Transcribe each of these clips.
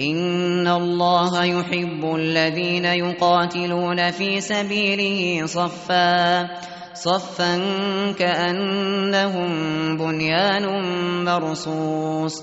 إن الله يحب الذين يقاتلون في سبيله صفا صفا كأنهم بنيان مرصوص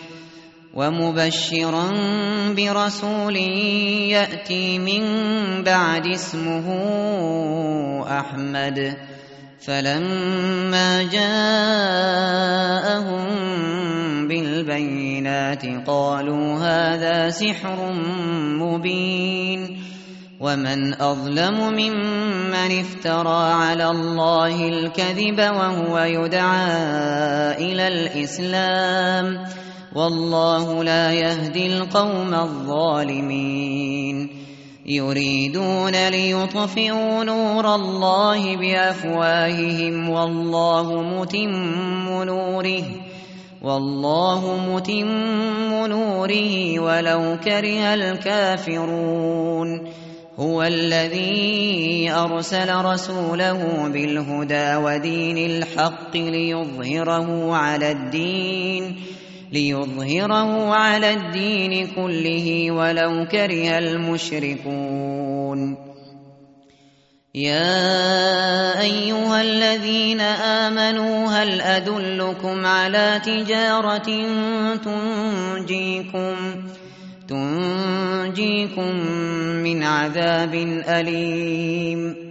ومبشرا برسول يأتي من بعد اسمه أحمد. فلما جاءهم بالبينات قالوا هذا سحر مبين. ومن أظلم ممن افترى على الله الكذب وهو يدعى إلى الإسلام. والله لا يهدي القوم الظالمين. يريدون ليطفئوا نور الله بأفواههم والله متم نوره والله متم نوره ولو كره الكافرون. هو الذي أرسل رسوله بالهدى ودين الحق ليظهره على الدين. ليظهره على الدين كله ولو كره المشركون. يا أيها الذين آمنوا هل أدلكم على تجارة تنجيكم تنجيكم من عذاب أليم؟